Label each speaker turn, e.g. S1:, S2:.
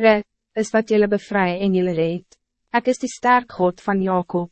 S1: Re, is wat jullie bevry en jullie reed. Ik is die sterk God van Jacob.